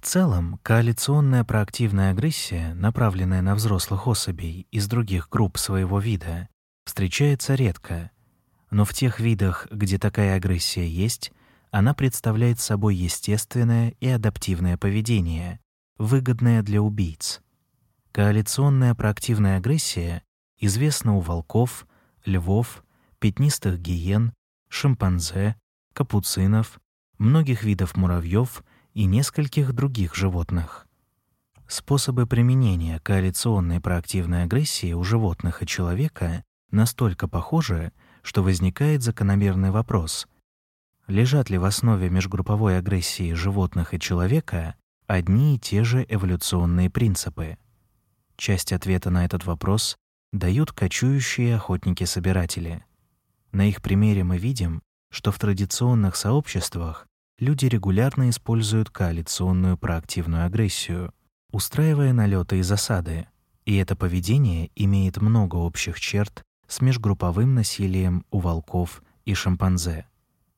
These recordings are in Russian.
В целом, коалиционная проактивная агрессия, направленная на взрослых особей из других групп своего вида, встречается редко, но в тех видах, где такая агрессия есть, она представляет собой естественное и адаптивное поведение, выгодное для убийц. Коалиционная проактивная агрессия известна у волков, львов, пятнистых гиен, шимпанзе, капуцинов, многих видов муравьев и нескольких других животных. Способы применения коалиционной проактивной агрессии у животных и человека настолько похожи, что возникает закономерный вопрос: лежат ли в основе межгрупповой агрессии животных и человека одни и те же эволюционные принципы? Часть ответа на этот вопрос дают кочующие охотники-собиратели. На их примере мы видим, что в традиционных сообществах люди регулярно используют коалиционную проактивную агрессию, устраивая налеты и засады, и это поведение имеет много общих черт с межгрупповым насилием у волков и шимпанзе.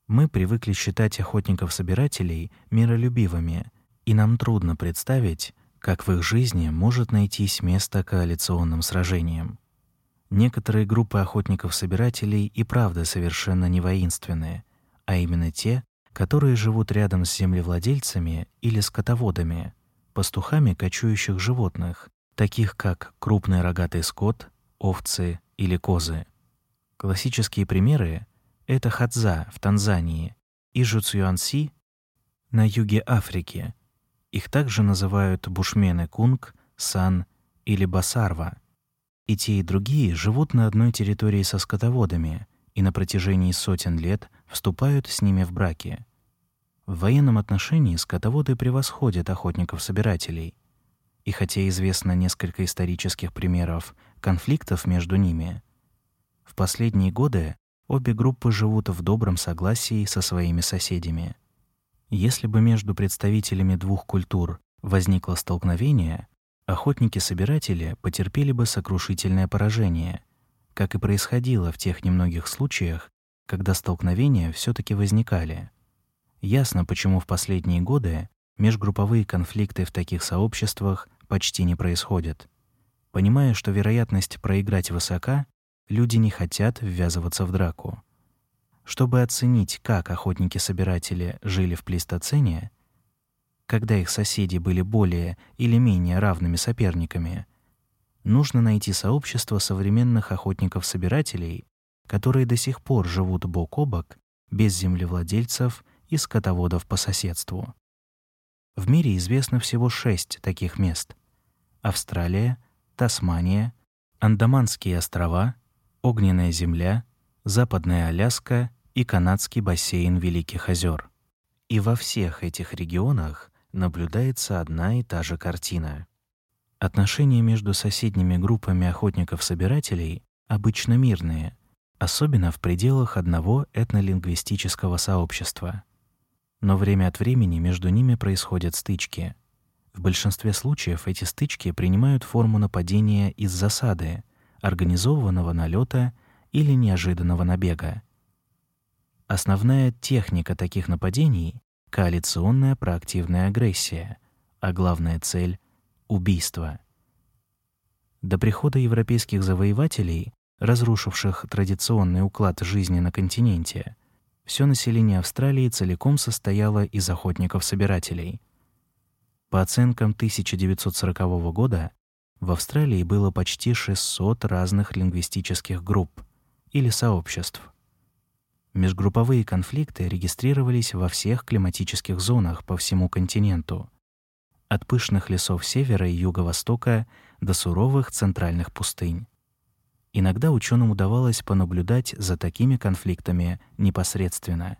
Мы привыкли считать охотников-собирателей миролюбивыми, и нам трудно представить, как в их жизни может найтись место коалиционным сражениям. Некоторые группы охотников-собирателей и правда совершенно не воинственные, а именно те, которые живут рядом с землевладельцами или скотоводами, пастухами кочующих животных, таких как крупный рогатый скот, овцы или козы. Классические примеры это Хадза в Танзании и Жуцюанси на юге Африки. Их также называют бушмены кунг, сан или басарва. И те, и другие живут на одной территории со скотоводами и на протяжении сотен лет вступают с ними в браки. В военном отношении скотоводы превосходят охотников-собирателей. И хотя известно несколько исторических примеров конфликтов между ними, в последние годы обе группы живут в добром согласии со своими соседями. Если бы между представителями двух культур возникло столкновение, охотники-собиратели потерпели бы сокрушительное поражение, как и происходило в тех немногих случаях, когда столкновения все таки возникали. Ясно, почему в последние годы межгрупповые конфликты в таких сообществах почти не происходят. Понимая, что вероятность проиграть высока, люди не хотят ввязываться в драку. Чтобы оценить, как охотники-собиратели жили в плейстоцене, когда их соседи были более или менее равными соперниками, нужно найти сообщество современных охотников-собирателей, которые до сих пор живут бок о бок, без землевладельцев и скотоводов по соседству. В мире известно всего шесть таких мест: Австралия, Тасмания, Андаманские острова, Огненная земля, Западная Аляска и канадский бассейн Великих озер. И во всех этих регионах наблюдается одна и та же картина. Отношения между соседними группами охотников-собирателей обычно мирные, особенно в пределах одного этнолингвистического сообщества. Но время от времени между ними происходят стычки. В большинстве случаев эти стычки принимают форму нападения из засады, организованного налета или неожиданного набега. Основная техника таких нападений коалиционная проактивная агрессия, а главная цель убийство. До прихода европейских завоевателей, разрушивших традиционный уклад жизни на континенте, все население Австралии целиком состояло из охотников-собирателей. По оценкам 1940 года в Австралии было почти 600 разных лингвистических групп или сообществ. Межгрупповые конфликты регистрировались во всех климатических зонах по всему континенту, от пышных лесов севера и юго-востока до суровых центральных пустынь. Иногда ученым удавалось понаблюдать за такими конфликтами непосредственно.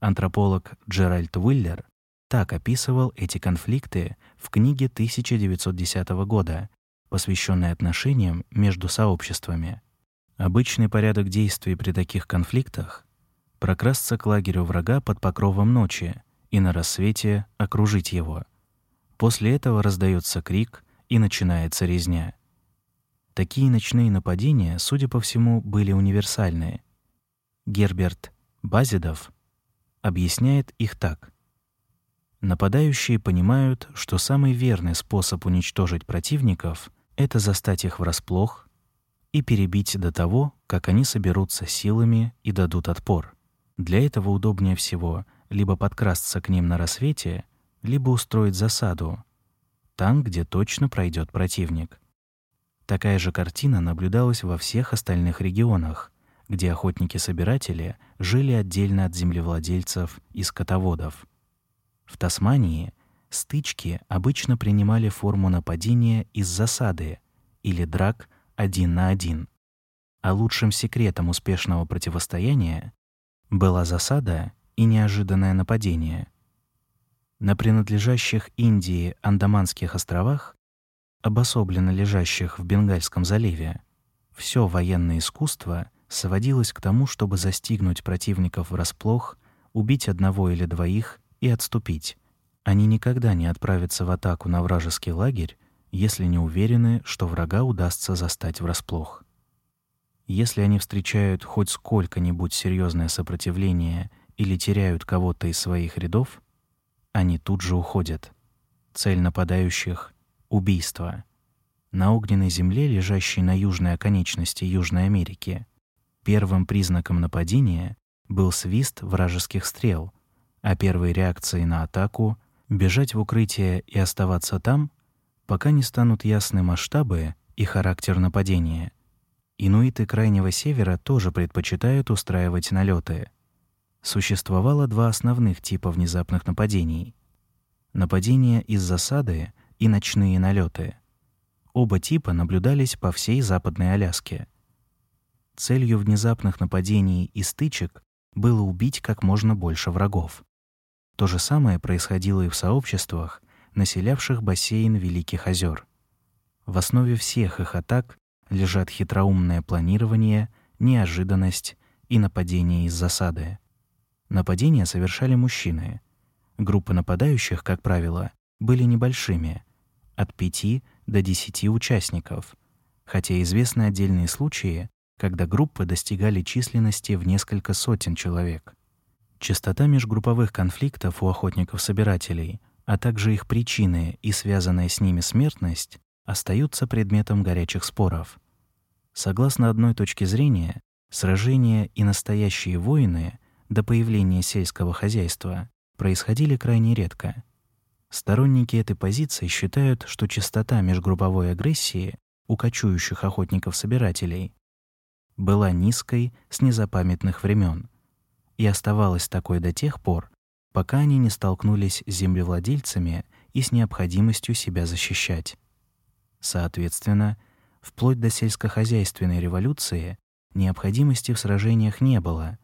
Антрополог Джеральд Уиллер так описывал эти конфликты в книге 1910 года, посвященной отношениям между сообществами. Обычный порядок действий при таких конфликтах — прокрасться к лагерю врага под покровом ночи и на рассвете окружить его. После этого раздается крик и начинается резня. Такие ночные нападения, судя по всему, были универсальные. Герберт Базидов объясняет их так: Нападающие понимают, что самый верный способ уничтожить противников — это застать их врасплох и перебить до того, как они соберутся силами и дадут отпор. Для этого удобнее всего либо подкрасться к ним на рассвете, либо устроить засаду там, где точно пройдет противник. Такая же картина наблюдалась во всех остальных регионах, где охотники-собиратели жили отдельно от землевладельцев и скотоводов. В Тасмании стычки обычно принимали форму нападения из засады или драк один на один. А лучшим секретом успешного противостояния была засада и неожиданное нападение. На принадлежащих Индии Андаманских островах, обособленно лежащих в Бенгальском заливе, все военное искусство сводилось к тому, чтобы застигнуть противников врасплох, убить одного или двоих и отступить. Они никогда не отправятся в атаку на вражеский лагерь, если не уверены, что врага удастся застать врасплох. Если они встречают хоть сколько-нибудь серьезное сопротивление или теряют кого-то из своих рядов, они тут же уходят. Цель нападающих — убийство. На огненной земле, лежащей на южной оконечности Южной Америки, первым признаком нападения был свист вражеских стрел — а первой реакцией на атаку — бежать в укрытие и оставаться там, пока не станут ясны масштабы и характер нападения. Инуиты Крайнего Севера тоже предпочитают устраивать налеты. Существовало два основных типа внезапных нападений. Нападения из засады и ночные налеты. Оба типа наблюдались по всей Западной Аляске. Целью внезапных нападений и стычек было убить как можно больше врагов. То же самое происходило и в сообществах, населявших бассейн Великих озер. В основе всех их атак лежат хитроумное планирование, неожиданность и нападение из засады. Нападения совершали мужчины. Группы нападающих, как правило, были небольшими, от 5 до 10 участников, хотя известны отдельные случаи, когда группы достигали численности в несколько сотен человек. Частота межгрупповых конфликтов у охотников-собирателей, а также их причины и связанная с ними смертность остаются предметом горячих споров. Согласно одной точке зрения, сражения и настоящие войны до появления сельского хозяйства происходили крайне редко. Сторонники этой позиции считают, что частота межгрупповой агрессии у кочующих охотников-собирателей была низкой с незапамятных времен и оставалась такой до тех пор, пока они не столкнулись с землевладельцами и с необходимостью себя защищать. Соответственно, вплоть до сельскохозяйственной революции необходимости в сражениях не было.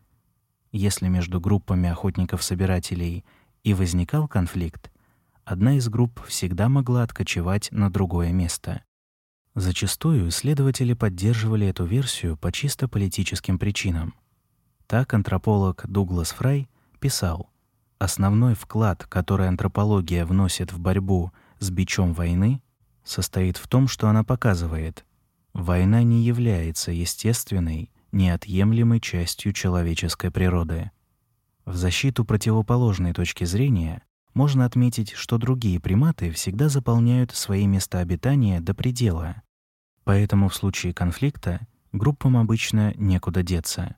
Если между группами охотников-собирателей и возникал конфликт, одна из групп всегда могла откочевать на другое место. Зачастую исследователи поддерживали эту версию по чисто политическим причинам. Так антрополог Дуглас Фрай писал: "Основной вклад, который антропология вносит в борьбу с бичом войны, состоит в том, что она показывает, война не является естественной, неотъемлемой частью человеческой природы. В защиту противоположной точки зрения можно отметить, что другие приматы всегда заполняют свои места обитания до предела. Поэтому в случае конфликта группам обычно некуда деться.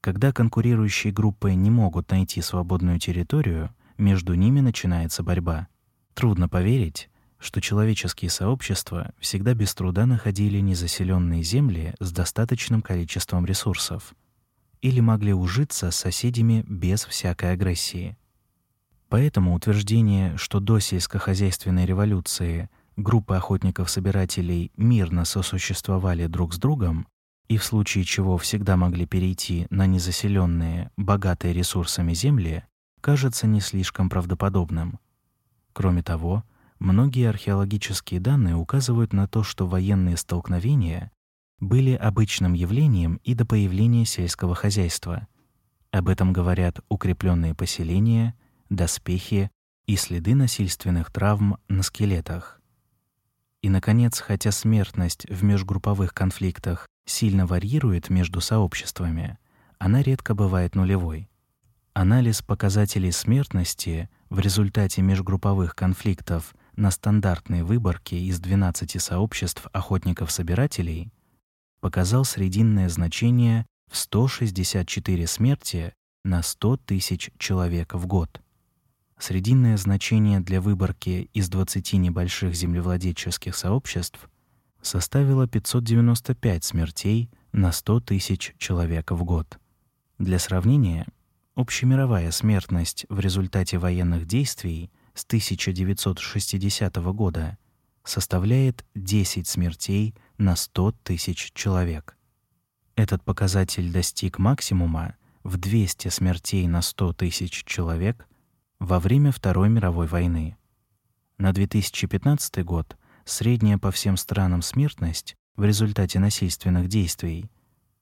Когда конкурирующие группы не могут найти свободную территорию, между ними начинается борьба. Трудно поверить, что человеческие сообщества всегда без труда находили незаселенные земли с достаточным количеством ресурсов или могли ужиться с соседями без всякой агрессии. Поэтому утверждение, что до сельскохозяйственной революции группы охотников-собирателей мирно сосуществовали друг с другом, и в случае чего всегда могли перейти на незаселенные, богатые ресурсами земли, кажется не слишком правдоподобным. Кроме того, многие археологические данные указывают на то, что военные столкновения были обычным явлением и до появления сельского хозяйства. Об этом говорят укрепленные поселения, доспехи и следы насильственных травм на скелетах. И наконец, хотя смертность в межгрупповых конфликтах сильно варьирует между сообществами, она редко бывает нулевой. Анализ показателей смертности в результате межгрупповых конфликтов на стандартной выборке из 12 сообществ охотников-собирателей показал срединное значение в 164 смерти на 100 тысяч человек в год. Срединное значение для выборки из 20 небольших землевладельческих сообществ составило 595 смертей на 100 тысяч человек в год. Для сравнения, общемировая смертность в результате военных действий с 1960 года составляет 10 смертей на 100 тысяч человек. Этот показатель достиг максимума в 200 смертей на 100 тысяч человек во время Второй мировой войны. На 2015 год средняя по всем странам смертность в результате насильственных действий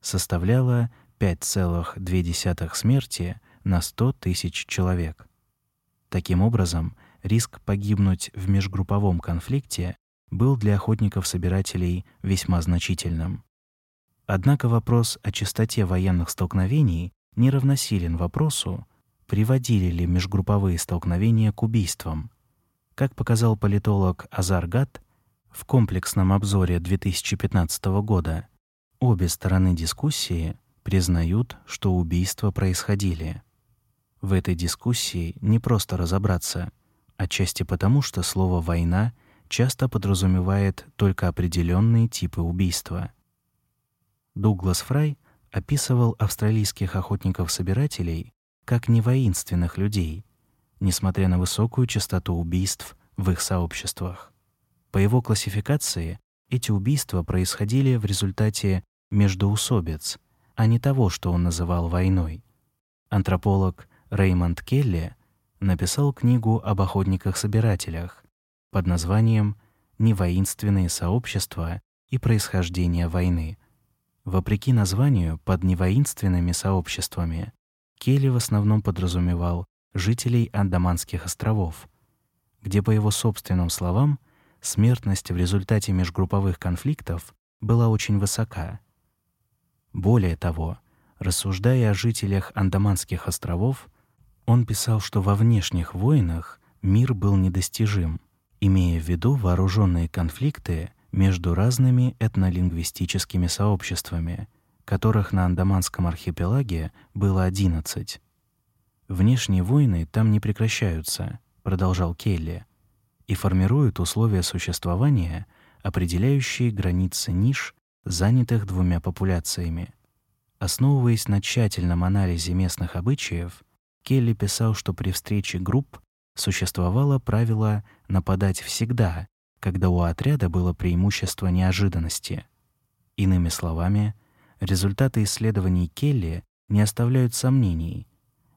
составляла 5,2 смерти на 100 тысяч человек. Таким образом, риск погибнуть в межгрупповом конфликте был для охотников-собирателей весьма значительным. Однако вопрос о частоте военных столкновений не равносилен вопросу, приводили ли межгрупповые столкновения к убийствам. Как показал политолог Азар Гат в комплексном обзоре 2015 года, обе стороны дискуссии признают, что убийства происходили. В этой дискуссии не просто разобраться, отчасти потому, что слово война часто подразумевает только определенные типы убийства. Дуглас Фрай описывал австралийских охотников-собирателей как невоинственных людей, несмотря на высокую частоту убийств в их сообществах. По его классификации, эти убийства происходили в результате междоусобиц, а не того, что он называл войной. Антрополог Реймонд Келли написал книгу об охотниках-собирателях под названием «Невоинственные сообщества и происхождение войны». Вопреки названию, под невоинственными сообществами Келли в основном подразумевал жителей Андаманских островов, где, по его собственным словам, смертность в результате межгрупповых конфликтов была очень высока. Более того, рассуждая о жителях Андаманских островов, он писал, что во внешних войнах мир был недостижим, имея в виду вооруженные конфликты между разными этнолингвистическими сообществами, которых на Андаманском архипелаге было 11. Внешние войны там не прекращаются, продолжал Келли, и формируют условия существования, определяющие границы ниш, занятых двумя популяциями. Основываясь на тщательном анализе местных обычаев, Келли писал, что при встрече групп существовало правило нападать всегда, когда у отряда было преимущество неожиданности. Иными словами, результаты исследований Келли не оставляют сомнений.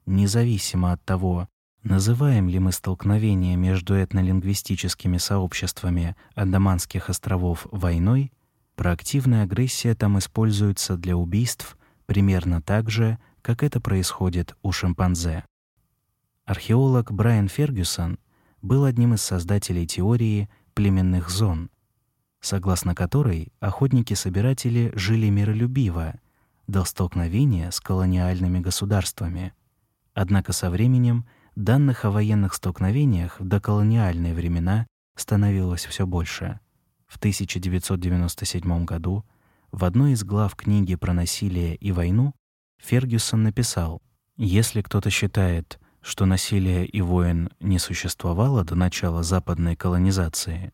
Независимо от того, называем ли мы столкновение между этнолингвистическими сообществами Андаманских островов войной, проактивная агрессия там используется для убийств примерно так же, как это происходит у шимпанзе. Археолог Брайан Фергюсон был одним из создателей теории племенных зон, согласно которой охотники-собиратели жили миролюбиво до столкновения с колониальными государствами. Однако со временем данных о военных столкновениях в доколониальные времена становилось все больше. В 1997 году в одной из глав книги про насилие и войну Фергюсон написал: "Если кто-то считает, что насилие и войн не существовало до начала западной колонизации,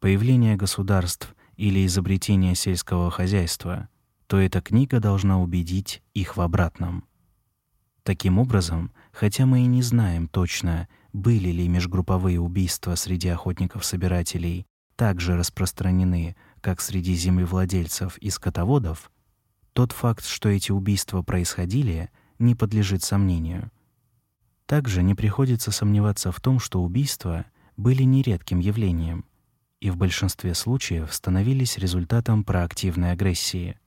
появления государств или изобретения сельского хозяйства, то эта книга должна убедить их в обратном. Таким образом, хотя мы и не знаем точно, были ли межгрупповые убийства среди охотников-собирателей также распространены, как среди землевладельцев и скотоводов, тот факт, что эти убийства происходили, не подлежит сомнению. Также не приходится сомневаться в том, что убийства были нередким явлением и в большинстве случаев становились результатом проактивной агрессии.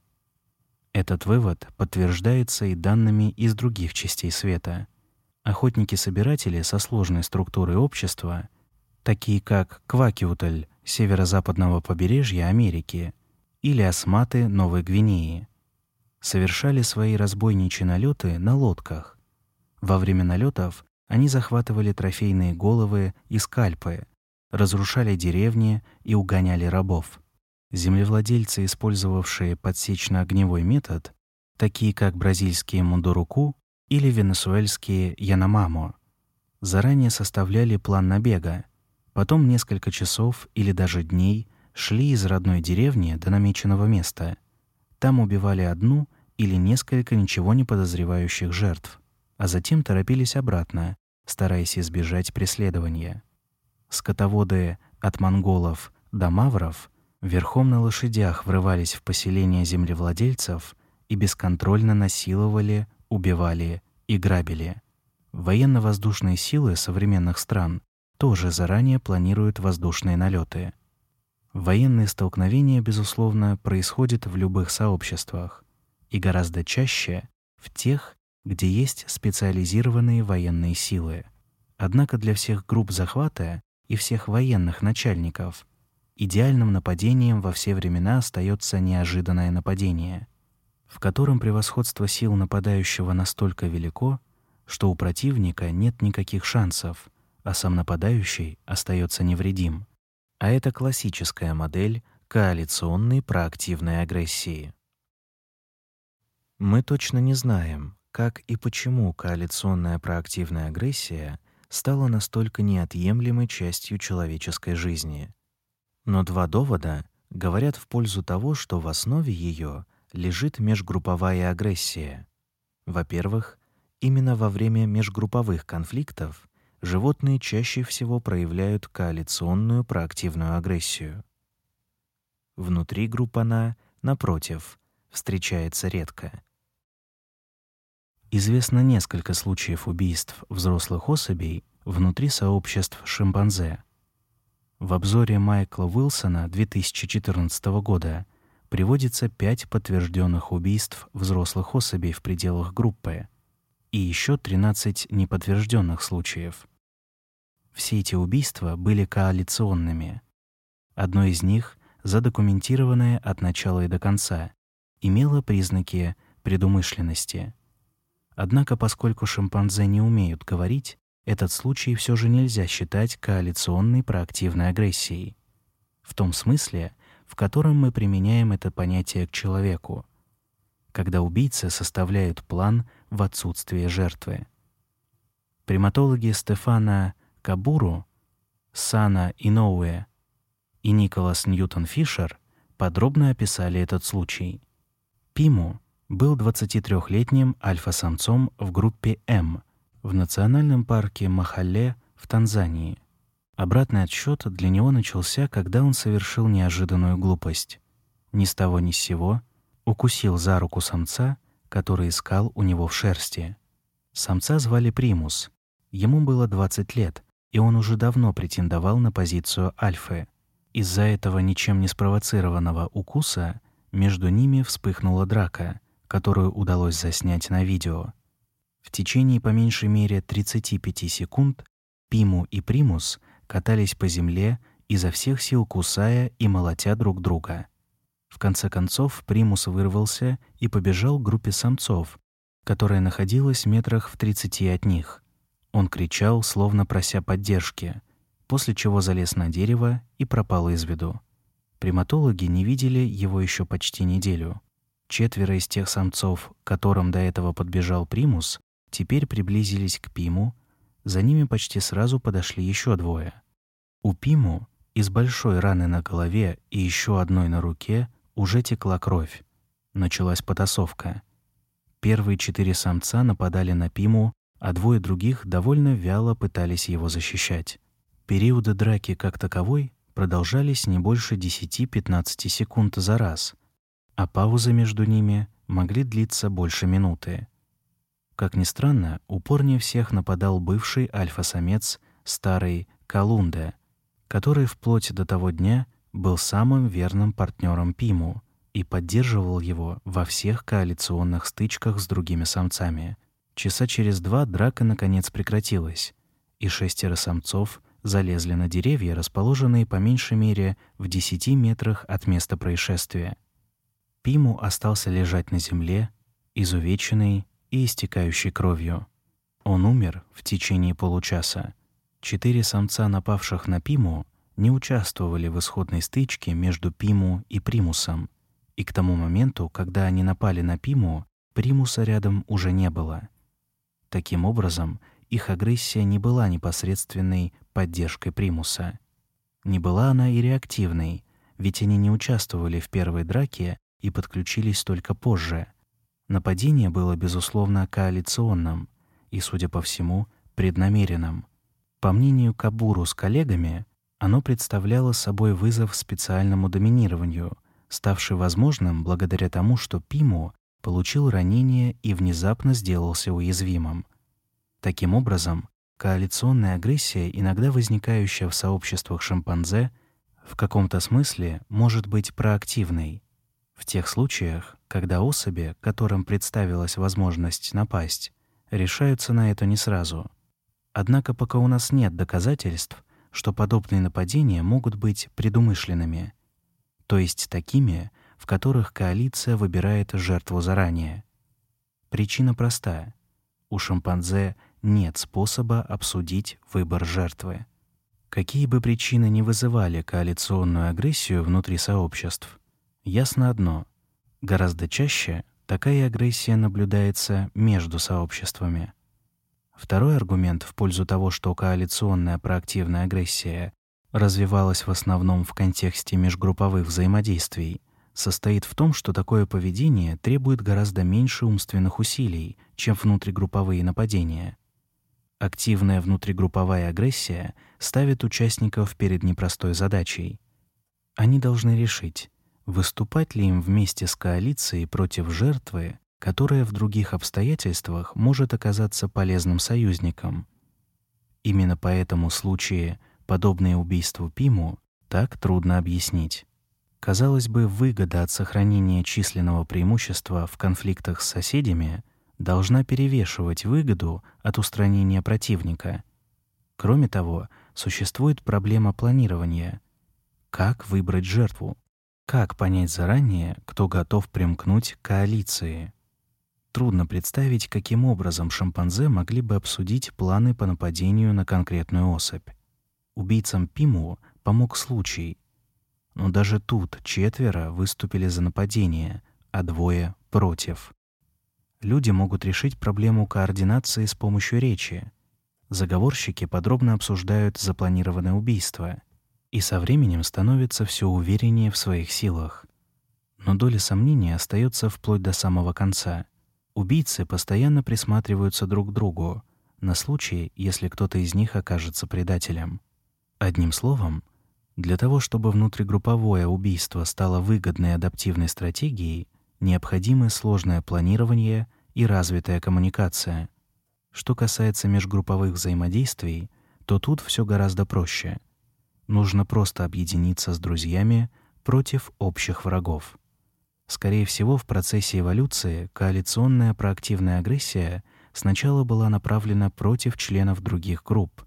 Этот вывод подтверждается и данными из других частей света. Охотники-собиратели со сложной структурой общества, такие как Квакиутль северо-западного побережья Америки или осматы Новой Гвинеи, совершали свои разбойничьи налеты на лодках, Во время налетов они захватывали трофейные головы и скальпы, разрушали деревни и угоняли рабов. Землевладельцы, использовавшие подсечно-огневой метод, такие как бразильские мундуруку или венесуэльские яномамо, заранее составляли план набега, потом несколько часов или даже дней шли из родной деревни до намеченного места. Там убивали одну или несколько ничего не подозревающих жертв, а затем торопились обратно, стараясь избежать преследования. Скотоводы от монголов до мавров верхом на лошадях врывались в поселения землевладельцев и бесконтрольно насиловали, убивали и грабили. Военно-воздушные силы современных стран тоже заранее планируют воздушные налеты. Военные столкновения, безусловно, происходят в любых сообществах и гораздо чаще в тех, где есть специализированные военные силы. Однако для всех групп захвата и всех военных начальников идеальным нападением во все времена остается неожиданное нападение, в котором превосходство сил нападающего настолько велико, что у противника нет никаких шансов, а сам нападающий остается невредим. А это классическая модель коалиционной проактивной агрессии. Мы точно не знаем, как и почему коалиционная проактивная агрессия стала настолько неотъемлемой частью человеческой жизни. Но два довода говорят в пользу того, что в основе ее лежит межгрупповая агрессия. Во-первых, именно во время межгрупповых конфликтов животные чаще всего проявляют коалиционную проактивную агрессию. Внутри групп она, напротив, встречается редко. Известно несколько случаев убийств взрослых особей внутри сообществ шимпанзе. В обзоре Майкла Уилсона 2014 года приводится пять подтвержденных убийств взрослых особей в пределах группы и еще 13 неподтвержденных случаев. Все эти убийства были коалиционными. Одно из них, задокументированное от начала и до конца, имело признаки предумышленности. Однако, поскольку шимпанзе не умеют говорить, этот случай все же нельзя считать коалиционной проактивной агрессией. В том смысле, в котором мы применяем это понятие к человеку, когда убийцы составляют план в отсутствие жертвы. Приматологи Стефана Кабуру, Сана Иноуэ и Николас Ньютон Фишер подробно описали этот случай. Пиму был 23-летним альфа-самцом в группе М в национальном парке Махале в Танзании. Обратный отсчет для него начался, когда он совершил неожиданную глупость. Ни с того ни с сего укусил за руку самца, который искал у него в шерсти. Самца звали Примус. Ему было 20 лет, и он уже давно претендовал на позицию альфы. Из-за этого ничем не спровоцированного укуса между ними вспыхнула драка — которую удалось заснять на видео. В течение по меньшей мере 35 секунд Пиму и Примус катались по земле, изо всех сил кусая и молотя друг друга. В конце концов Примус вырвался и побежал к группе самцов, которая находилась в метрах в 30 от них. Он кричал, словно прося поддержки, после чего залез на дерево и пропал из виду. Приматологи не видели его еще почти неделю. Четверо из тех самцов, которым до этого подбежал примус, теперь приблизились к Пиму, за ними почти сразу подошли еще двое. У Пиму из большой раны на голове и еще одной на руке уже текла кровь. Началась потасовка. Первые четыре самца нападали на Пиму, а двое других довольно вяло пытались его защищать. Периоды драки как таковой продолжались не больше 10-15 секунд за раз, а паузы между ними могли длиться больше минуты. Как ни странно, упорнее всех нападал бывший альфа-самец старый Колунда, который вплоть до того дня был самым верным партнером Пиму и поддерживал его во всех коалиционных стычках с другими самцами. Часа через два драка наконец прекратилась, и шестеро самцов залезли на деревья, расположенные по меньшей мере в 10 метрах от места происшествия. Пиму остался лежать на земле, изувеченный и истекающий кровью. Он умер в течение получаса. Четыре самца, напавших на Пиму, не участвовали в исходной стычке между Пиму и Примусом, и к тому моменту, когда они напали на Пиму, Примуса рядом уже не было. Таким образом, их агрессия не была непосредственной поддержкой Примуса. Не была она и реактивной, ведь они не участвовали в первой драке и подключились только позже. Нападение было безусловно коалиционным и, судя по всему, преднамеренным. По мнению Кабуру с коллегами, оно представляло собой вызов специальному доминированию, ставший возможным благодаря тому, что Пиму получил ранение и внезапно сделался уязвимым. Таким образом, коалиционная агрессия, иногда возникающая в сообществах шимпанзе, в каком-то смысле может быть проактивной. В тех случаях, когда особи, которым представилась возможность напасть, решаются на это не сразу. Однако пока у нас нет доказательств, что подобные нападения могут быть предумышленными, то есть такими, в которых коалиция выбирает жертву заранее. Причина проста. У шимпанзе нет способа обсудить выбор жертвы. Какие бы причины ни вызывали коалиционную агрессию внутри сообществ, ясно одно: гораздо чаще такая агрессия наблюдается между сообществами. Второй аргумент в пользу того, что коалиционная проактивная агрессия развивалась в основном в контексте межгрупповых взаимодействий, состоит в том, что такое поведение требует гораздо меньше умственных усилий, чем внутригрупповые нападения. Активная внутригрупповая агрессия ставит участников перед непростой задачей. Они должны решить, выступать ли им вместе с коалицией против жертвы, которая в других обстоятельствах может оказаться полезным союзником. Именно поэтому случаи, подобные убийству Пиму, так трудно объяснить. Казалось бы, выгода от сохранения численного преимущества в конфликтах с соседями должна перевешивать выгоду от устранения противника. Кроме того, существует проблема планирования. Как выбрать жертву? Как понять заранее, кто готов примкнуть к коалиции? Трудно представить, каким образом шимпанзе могли бы обсудить планы по нападению на конкретную особь. Убийцам Пиму помог случай. Но даже тут четверо выступили за нападение, а двое против. Люди могут решить проблему координации с помощью речи. Заговорщики подробно обсуждают запланированное убийство и со временем становятся все увереннее в своих силах. Но доля сомнений остается вплоть до самого конца. Убийцы постоянно присматриваются друг к другу на случай, если кто-то из них окажется предателем. Одним словом, для того, чтобы внутригрупповое убийство стало выгодной адаптивной стратегией, необходимы сложное планирование и развитая коммуникация. Что касается межгрупповых взаимодействий, то тут все гораздо проще. Нужно просто объединиться с друзьями против общих врагов. Скорее всего, в процессе эволюции коалиционная проактивная агрессия сначала была направлена против членов других групп,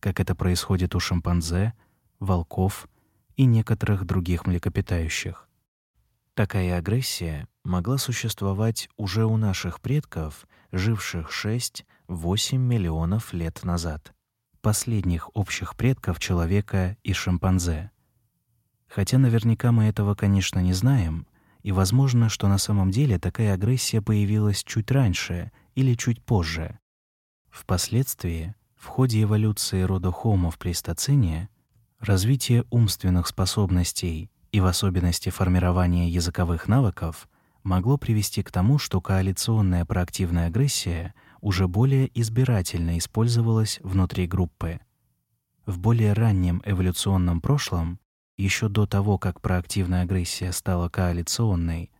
как это происходит у шимпанзе, волков и некоторых других млекопитающих. Такая агрессия могла существовать уже у наших предков, живших 6-8 миллионов лет назад, последних общих предков человека и шимпанзе. Хотя наверняка мы этого, конечно, не знаем, и возможно, что на самом деле такая агрессия появилась чуть раньше или чуть позже. Впоследствии, в ходе эволюции рода Homo в плейстоцене, развитие умственных способностей и в особенности формирование языковых навыков могло привести к тому, что коалиционная проактивная агрессия уже более избирательно использовалась внутри группы. В более раннем эволюционном прошлом, еще до того, как проактивная агрессия стала коалиционной,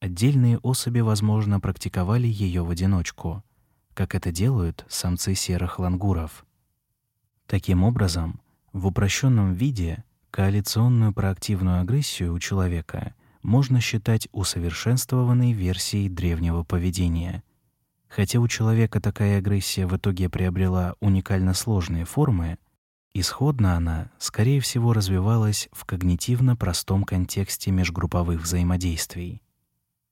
отдельные особи, возможно, практиковали ее в одиночку, как это делают самцы серых лангуров. Таким образом, в упрощенном виде Коалиционную проактивную агрессию у человека можно считать усовершенствованной версией древнего поведения. Хотя у человека такая агрессия в итоге приобрела уникально сложные формы, исходно она, скорее всего, развивалась в когнитивно простом контексте межгрупповых взаимодействий.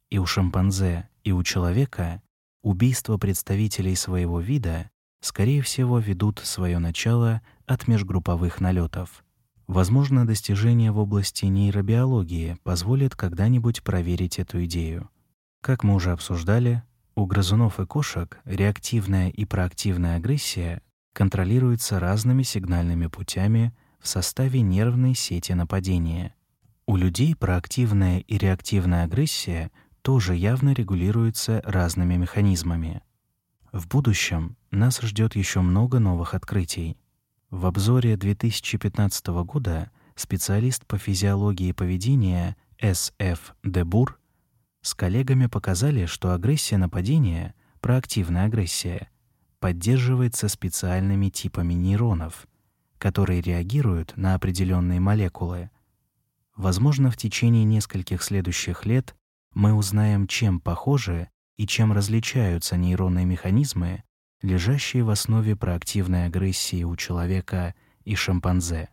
И у шимпанзе, и у человека убийства представителей своего вида, скорее всего, ведут свое начало от межгрупповых налетов. Возможно, достижения в области нейробиологии позволят когда-нибудь проверить эту идею. Как мы уже обсуждали, у грызунов и кошек реактивная и проактивная агрессия контролируется разными сигнальными путями в составе нервной сети нападения. У людей проактивная и реактивная агрессия тоже явно регулируются разными механизмами. В будущем нас ждет еще много новых открытий. В обзоре 2015 года специалист по физиологии поведения С.Ф. Дебур с коллегами показали, что агрессия нападения, проактивная агрессия, поддерживается специальными типами нейронов, которые реагируют на определенные молекулы. Возможно, в течение нескольких следующих лет мы узнаем, чем похожи и чем различаются нейронные механизмы, лежащие в основе проактивной агрессии у человека и шимпанзе.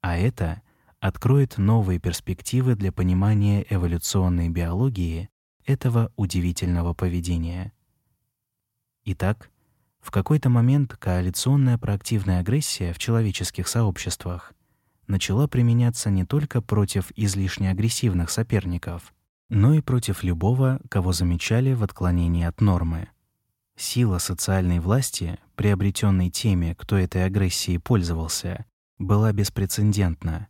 А это откроет новые перспективы для понимания эволюционной биологии этого удивительного поведения. Итак, в какой-то момент коалиционная проактивная агрессия в человеческих сообществах начала применяться не только против излишне агрессивных соперников, но и против любого, кого замечали в отклонении от нормы. Сила социальной власти, приобретенной теми, кто этой агрессией пользовался, была беспрецедентна.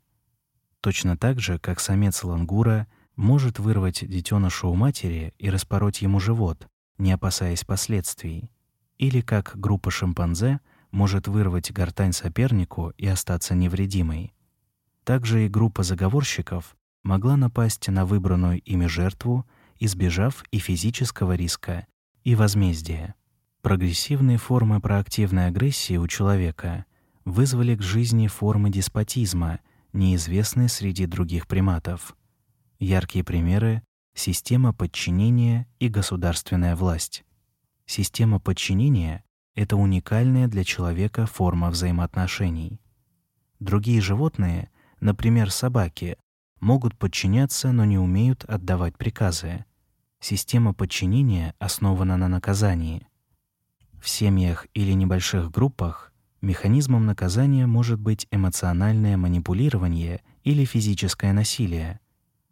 Точно так же, как самец лангура может вырвать детеныша у матери и распороть ему живот, не опасаясь последствий, или как группа шимпанзе может вырвать гортань сопернику и остаться невредимой. Также и группа заговорщиков могла напасть на выбранную ими жертву, избежав и физического риска, и возмездия. Прогрессивные формы проактивной агрессии у человека вызвали к жизни формы деспотизма, неизвестные среди других приматов. Яркие примеры — система подчинения и государственная власть. Система подчинения — это уникальная для человека форма взаимоотношений. Другие животные, например, собаки, могут подчиняться, но не умеют отдавать приказы. Система подчинения основана на наказании. В семьях или небольших группах механизмом наказания может быть эмоциональное манипулирование или физическое насилие,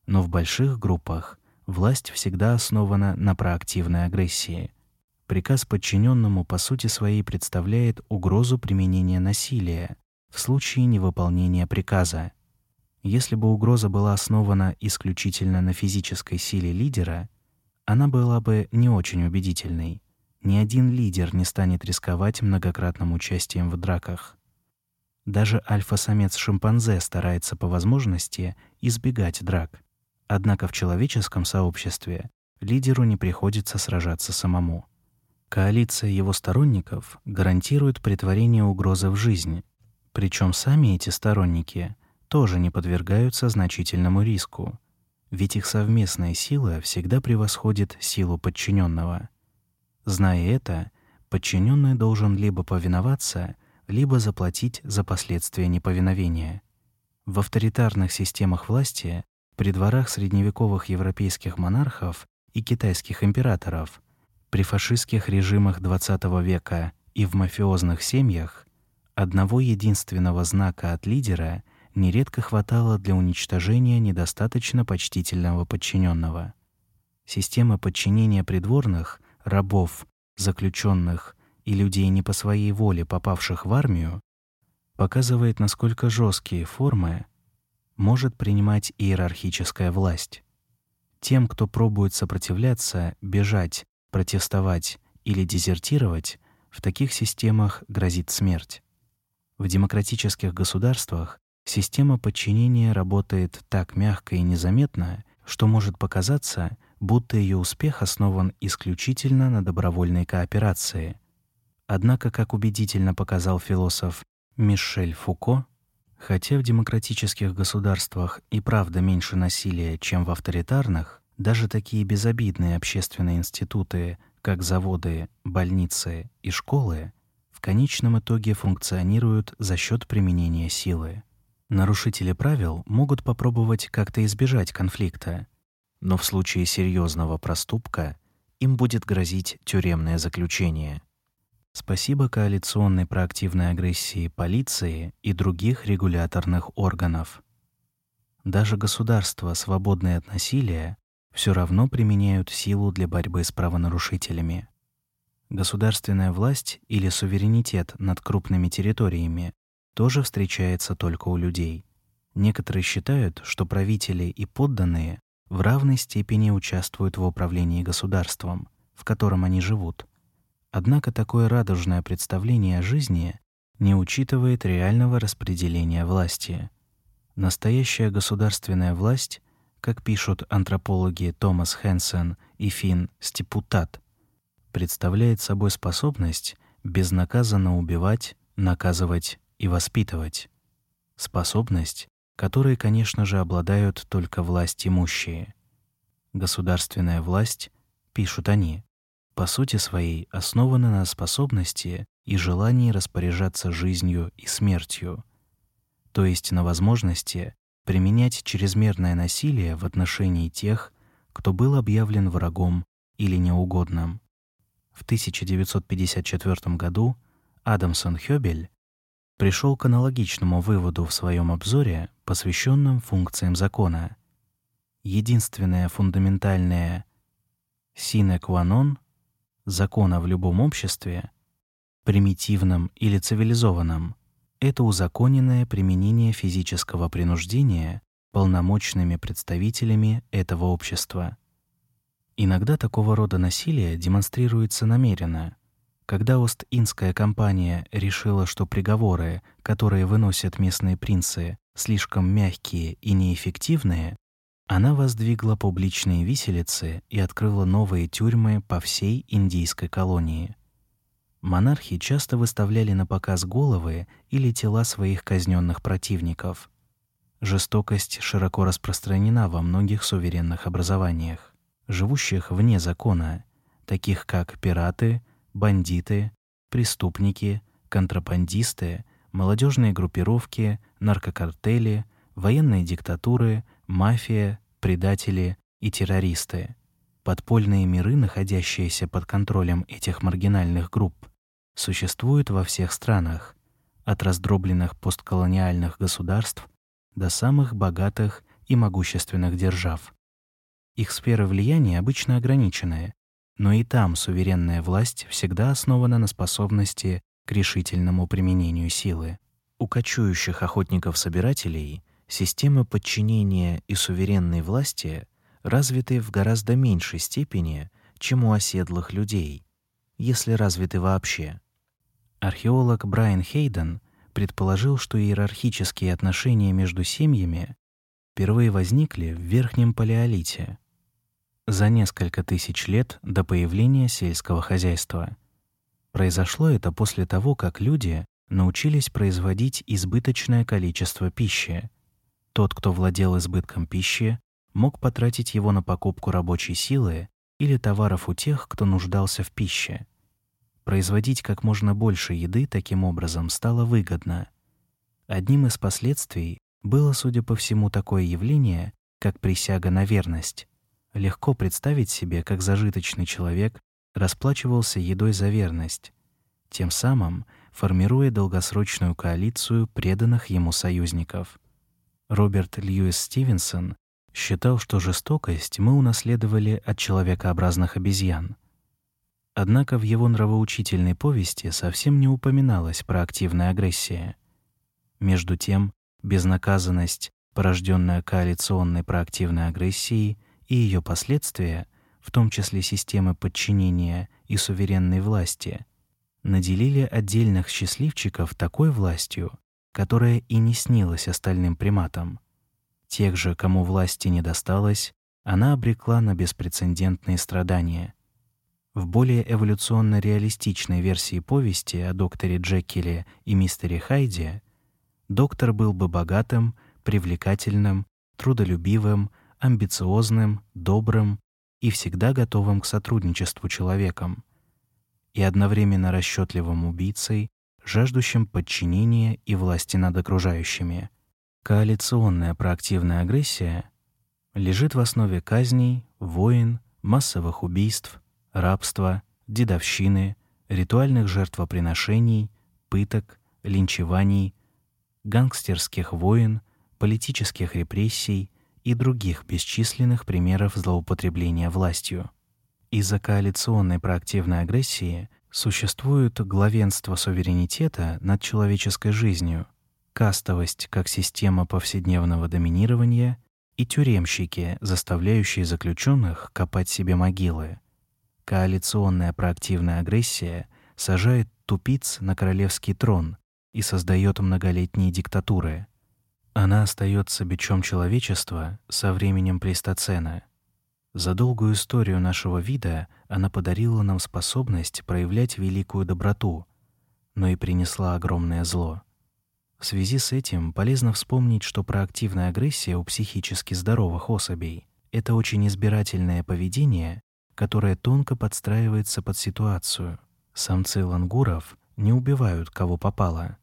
но в больших группах власть всегда основана на проактивной агрессии. Приказ подчиненному по сути своей представляет угрозу применения насилия в случае невыполнения приказа. Если бы угроза была основана исключительно на физической силе лидера, она была бы не очень убедительной. Ни один лидер не станет рисковать многократным участием в драках. Даже альфа-самец шимпанзе старается по возможности избегать драк. Однако в человеческом сообществе лидеру не приходится сражаться самому. Коалиция его сторонников гарантирует притворение угрозы в жизнь, причем сами эти сторонники тоже не подвергаются значительному риску, ведь их совместная сила всегда превосходит силу подчиненного. Зная это, подчиненный должен либо повиноваться, либо заплатить за последствия неповиновения. В авторитарных системах власти, при дворах средневековых европейских монархов и китайских императоров при фашистских режимах XX века и в мафиозных семьях одного единственного знака от лидера нередко хватало для уничтожения недостаточно почтительного подчиненного. Система подчинения придворных, рабов, заключенных и людей не по своей воле попавших в армию показывает, насколько жесткие формы может принимать иерархическая власть. Тем, кто пробует сопротивляться, бежать протестовать или дезертировать, в таких системах грозит смерть. В демократических государствах система подчинения работает так мягко и незаметно, что может показаться, будто ее успех основан исключительно на добровольной кооперации. Однако, как убедительно показал философ Мишель Фуко, хотя в демократических государствах и правда меньше насилия, чем в авторитарных, даже такие безобидные общественные институты, как заводы, больницы и школы, в конечном итоге функционируют за счет применения силы. Нарушители правил могут попробовать как-то избежать конфликта, но в случае серьезного проступка им будет грозить тюремное заключение. Спасибо коалиционной проактивной агрессии полиции и других регуляторных органов. Даже государства, свободные от насилия, все равно применяют силу для борьбы с правонарушителями. Государственная власть или суверенитет над крупными территориями тоже встречается только у людей. Некоторые считают, что правители и подданные в равной степени участвуют в управлении государством, в котором они живут. Однако такое радужное представление о жизни не учитывает реального распределения власти. Настоящая государственная власть, как пишут антропологи Томас Хенсен и Фин Степутат, представляет собой способность безнаказанно убивать, наказывать и воспитывать. Способность, которой, конечно же, обладают только власть имущие. Государственная власть, пишут они, по сути своей основана на способности и желании распоряжаться жизнью и смертью, то есть на возможности применять чрезмерное насилие в отношении тех, кто был объявлен врагом или неугодным. В 1954 году Адамсон Хёбель пришел к аналогичному выводу в своем обзоре, посвященном функциям закона. Единственное фундаментальное sine qua non закона в любом обществе, примитивном или цивилизованном, это узаконенное применение физического принуждения полномочными представителями этого общества. Иногда такого рода насилие демонстрируется намеренно. Когда Ост-Индская компания решила, что приговоры, которые выносят местные принцы, слишком мягкие и неэффективные, она воздвигла публичные виселицы и открыла новые тюрьмы по всей индийской колонии. Монархи часто выставляли на показ головы или тела своих казненных противников. Жестокость широко распространена во многих суверенных образованиях, живущих вне закона, таких как пираты, бандиты, преступники, контрабандисты, молодежные группировки, наркокартели, военные диктатуры — мафия, предатели и террористы. Подпольные миры, находящиеся под контролем этих маргинальных групп, существуют во всех странах, от раздробленных постколониальных государств до самых богатых и могущественных держав. Их сферы влияния обычно ограничены, но и там суверенная власть всегда основана на способности к решительному применению силы. У кочующих охотников-собирателей системы подчинения и суверенной власти развиты в гораздо меньшей степени, чем у оседлых людей, если развиты вообще. Археолог Брайан Хейден предположил, что иерархические отношения между семьями впервые возникли в Верхнем Палеолите, за несколько тысяч лет до появления сельского хозяйства. Произошло это после того, как люди научились производить избыточное количество пищи, тот, кто владел избытком пищи, мог потратить его на покупку рабочей силы или товаров у тех, кто нуждался в пище. Производить как можно больше еды таким образом стало выгодно. Одним из последствий было, судя по всему, такое явление, как присяга на верность. Легко представить себе, как зажиточный человек расплачивался едой за верность, тем самым формируя долгосрочную коалицию преданных ему союзников. Роберт Льюис Стивенсон считал, что жестокость мы унаследовали от человекообразных обезьян. Однако в его нравоучительной повести совсем не упоминалась про активная агрессия. Между тем, безнаказанность, порожденная коалиционной проактивной агрессией и ее последствия, в том числе системы подчинения и суверенной власти, наделили отдельных счастливчиков такой властью, которая и не снилась остальным приматам. Тех же, кому власти не досталось, она обрекла на беспрецедентные страдания. В более эволюционно-реалистичной версии повести о докторе Джекиле и мистере Хайде доктор был бы богатым, привлекательным, трудолюбивым, амбициозным, добрым и всегда готовым к сотрудничеству человеком, и одновременно расчетливым убийцей, жаждущим подчинения и власти над окружающими. Коалиционная проактивная агрессия лежит в основе казней, войн, массовых убийств, рабства, дедовщины, ритуальных жертвоприношений, пыток, линчеваний, гангстерских войн, политических репрессий и других бесчисленных примеров злоупотребления властью. Из-за коалиционной проактивной агрессии существует главенство суверенитета над человеческой жизнью, кастовость как система повседневного доминирования и тюремщики, заставляющие заключенных копать себе могилы. Коалиционная проактивная агрессия сажает тупиц на королевский трон и создает многолетние диктатуры. Она остается бичом человечества со временем плейстоцена. За долгую историю нашего вида она подарила нам способность проявлять великую доброту, но и принесла огромное зло. В связи с этим полезно вспомнить, что проактивная агрессия у психически здоровых особей это очень избирательное поведение, которое тонко подстраивается под ситуацию. Самцы лангуров не убивают кого попало.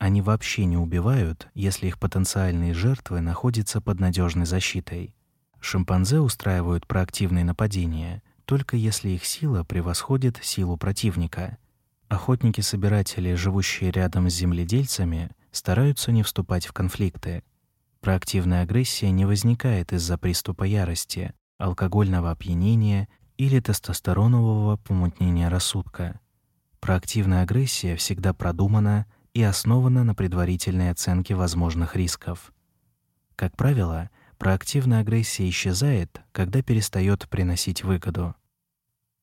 Они вообще не убивают, если их потенциальные жертвы находятся под надежной защитой. Шимпанзе устраивают проактивные нападения только если их сила превосходит силу противника. Охотники-собиратели, живущие рядом с земледельцами, стараются не вступать в конфликты. Проактивная агрессия не возникает из-за приступа ярости, алкогольного опьянения или тестостеронового помутнения рассудка. Проактивная агрессия всегда продумана и основана на предварительной оценке возможных рисков. Как правило, проактивная агрессия исчезает, когда перестает приносить выгоду.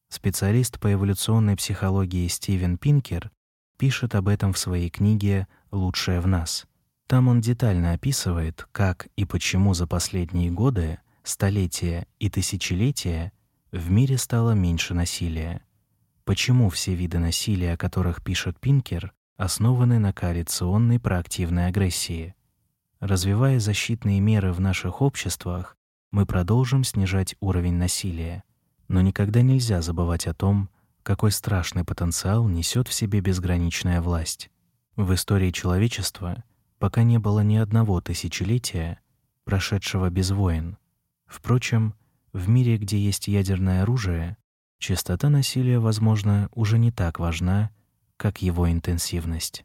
Специалист по эволюционной психологии Стивен Пинкер пишет об этом в своей книге «Лучшее в нас». Там он детально описывает, как и почему за последние годы, столетия и тысячелетия в мире стало меньше насилия. Почему все виды насилия, о которых пишет Пинкер, основаны на коалиционной проактивной агрессии. Развивая защитные меры в наших обществах, мы продолжим снижать уровень насилия. Но никогда нельзя забывать о том, какой страшный потенциал несет в себе безграничная власть. В истории человечества пока не было ни одного тысячелетия, прошедшего без войн. Впрочем, в мире, где есть ядерное оружие, частота насилия, возможно, уже не так важна, как его интенсивность.